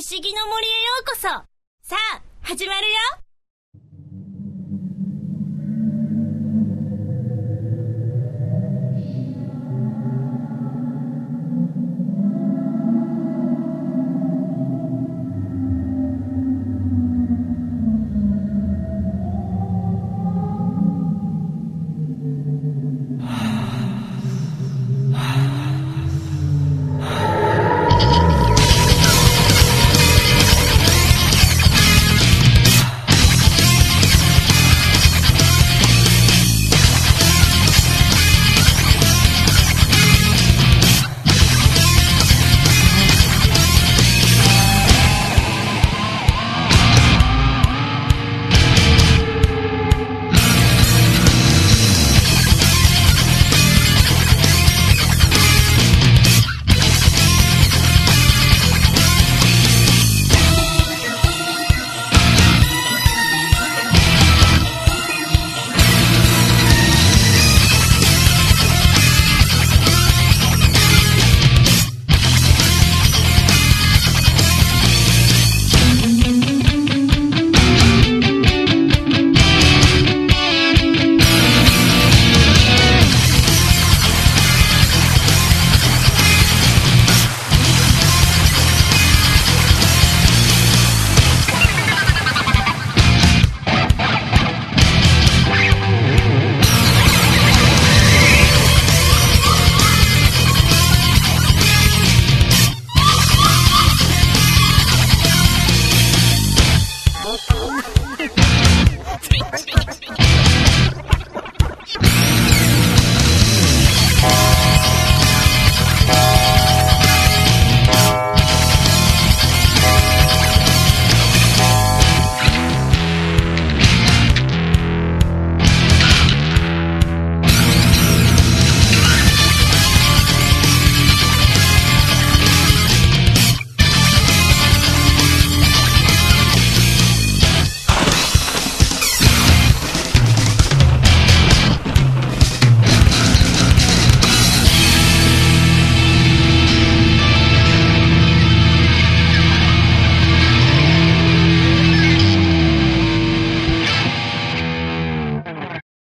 不思議の森へようこそ。さあ、始まるよ。Thank you.